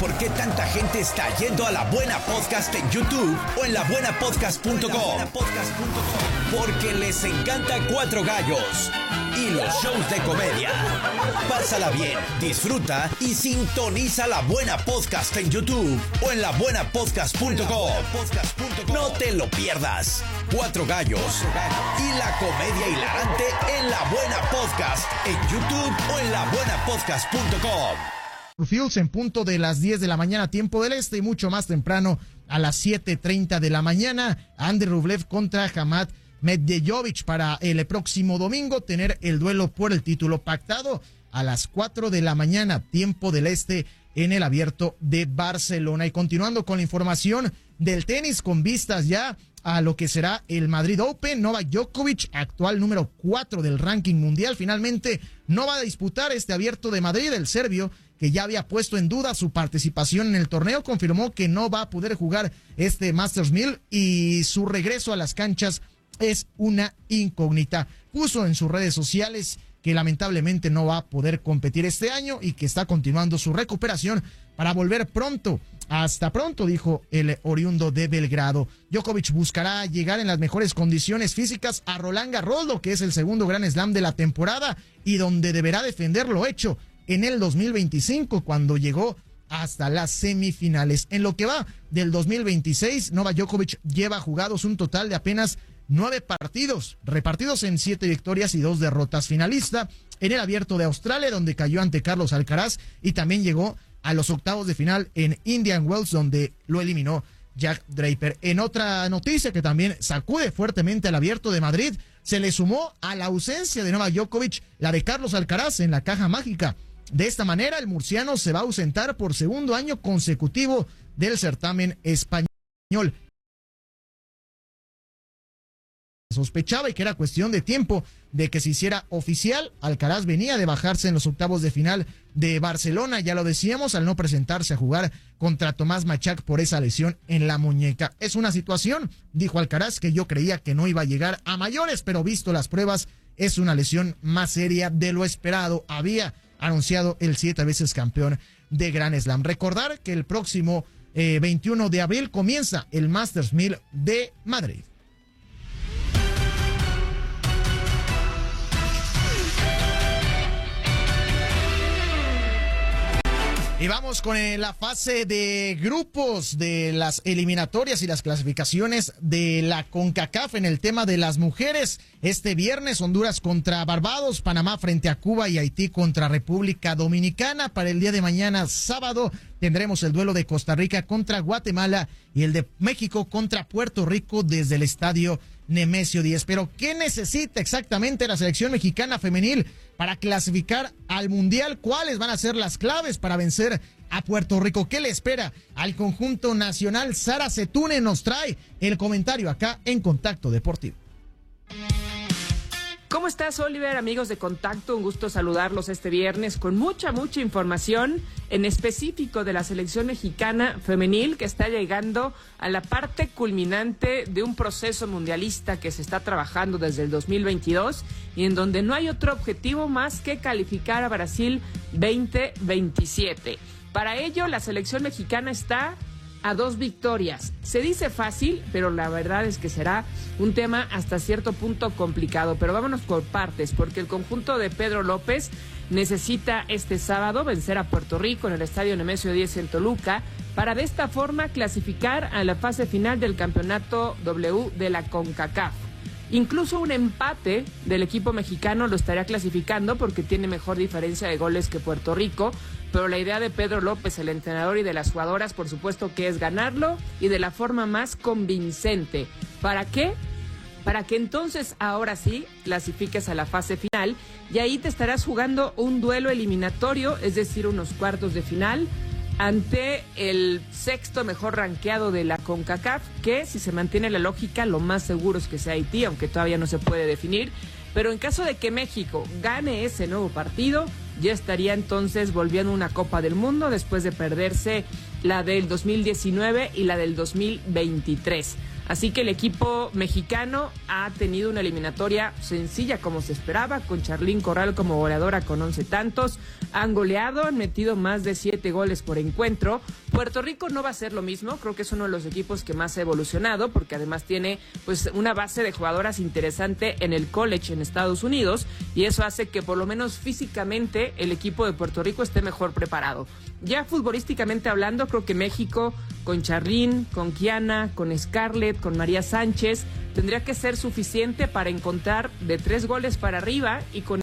¿Por qué tanta gente está yendo a la buena podcast en YouTube o en labuenapodcast.com? Porque les encanta cuatro gallos y los shows de comedia. Pásala bien, disfruta y sintoniza la buena podcast en YouTube o en labuenapodcast.com. No te lo pierdas. Cuatro gallos y la comedia hilarante en la buena podcast en YouTube o en labuenapodcast.com. Fields en punto de las 10 de la mañana, tiempo del este, y mucho más temprano a las 7:30 de la mañana. Andy Rublev contra Hamad Medvedev para el próximo domingo tener el duelo por el título pactado a las 4 de la mañana, tiempo del este en el abierto de Barcelona. Y continuando con la información del tenis con vistas ya a lo que será el Madrid Open. Novak Djokovic, actual número 4 del ranking mundial, finalmente no va a disputar este abierto de Madrid. El serbio, que ya había puesto en duda su participación en el torneo, confirmó que no va a poder jugar este Masters 1000 y su regreso a las canchas es una incógnita. Puso en sus redes sociales que lamentablemente no va a poder competir este año y que está continuando su recuperación para volver pronto. Hasta pronto, dijo el oriundo de Belgrado. Djokovic buscará llegar en las mejores condiciones físicas a Roland Garros, que es el segundo gran slam de la temporada y donde deberá defender lo hecho en el 2025 cuando llegó hasta las semifinales. En lo que va del 2026, Nova Djokovic lleva jugados un total de apenas nueve partidos, repartidos en siete victorias y dos derrotas. Finalista en el Abierto de Australia, donde cayó ante Carlos Alcaraz y también llegó a los octavos de final en Indian Wells, donde lo eliminó Jack Draper. En otra noticia que también sacude fuertemente al Abierto de Madrid, se le sumó a la ausencia de Novak Djokovic la de Carlos Alcaraz en la caja mágica. De esta manera, el murciano se va a ausentar por segundo año consecutivo del certamen español. sospechaba y que era cuestión de tiempo de que se hiciera oficial. Alcaraz venía de bajarse en los octavos de final de Barcelona, ya lo decíamos, al no presentarse a jugar contra Tomás Machac por esa lesión en la muñeca. Es una situación, dijo Alcaraz, que yo creía que no iba a llegar a mayores, pero visto las pruebas, es una lesión más seria de lo esperado. Había anunciado el siete veces campeón de Gran Slam. Recordar que el próximo eh, 21 de abril comienza el Masters 1000 de Madrid. Y vamos con eh, la fase de grupos de las eliminatorias y las clasificaciones de la CONCACAF en el tema de las mujeres. Este viernes Honduras contra Barbados, Panamá frente a Cuba y Haití contra República Dominicana. Para el día de mañana, sábado, tendremos el duelo de Costa Rica contra Guatemala y el de México contra Puerto Rico desde el estadio Nemesio 10. Pero, ¿qué necesita exactamente la selección mexicana femenil para clasificar al Mundial? ¿Cuáles van a ser las claves para vencer a Puerto Rico? ¿Qué le espera al conjunto nacional? Sara Setune nos trae el comentario acá en Contacto Deportivo. ¿Cómo estás, Oliver? Amigos de Contacto, un gusto saludarlos este viernes con mucha, mucha información en específico de la selección mexicana femenil que está llegando a la parte culminante de un proceso mundialista que se está trabajando desde el 2022 y en donde no hay otro objetivo más que calificar a Brasil 2027. Para ello, la selección mexicana está a dos victorias. Se dice fácil, pero la verdad es que será un tema hasta cierto punto complicado. Pero vámonos por partes, porque el conjunto de Pedro López necesita este sábado vencer a Puerto Rico en el Estadio Nemesio 10 en Toluca para de esta forma clasificar a la fase final del campeonato W de la CONCACAF. Incluso un empate del equipo mexicano lo estaría clasificando porque tiene mejor diferencia de goles que Puerto Rico, pero la idea de Pedro López, el entrenador y de las jugadoras, por supuesto que es ganarlo y de la forma más convincente. ¿Para qué? Para que entonces ahora sí clasifiques a la fase final y ahí te estarás jugando un duelo eliminatorio, es decir, unos cuartos de final ante el sexto mejor ranqueado de la CONCACAF, que si se mantiene la lógica, lo más seguro es que sea Haití, aunque todavía no se puede definir. Pero en caso de que México gane ese nuevo partido, ya estaría entonces volviendo una Copa del Mundo después de perderse la del 2019 y la del 2023. Así que el equipo mexicano ha tenido una eliminatoria sencilla como se esperaba, con Charlín Corral como goleadora con 11 tantos. Han goleado, han metido más de 7 goles por encuentro. Puerto Rico no va a ser lo mismo, creo que es uno de los equipos que más ha evolucionado porque además tiene pues una base de jugadoras interesante en el college en Estados Unidos y eso hace que por lo menos físicamente el equipo de Puerto Rico esté mejor preparado. Ya futbolísticamente hablando, creo que México con Charlín, con Kiana, con Scarlett, con María Sánchez, tendría que ser suficiente para encontrar de tres goles para arriba y con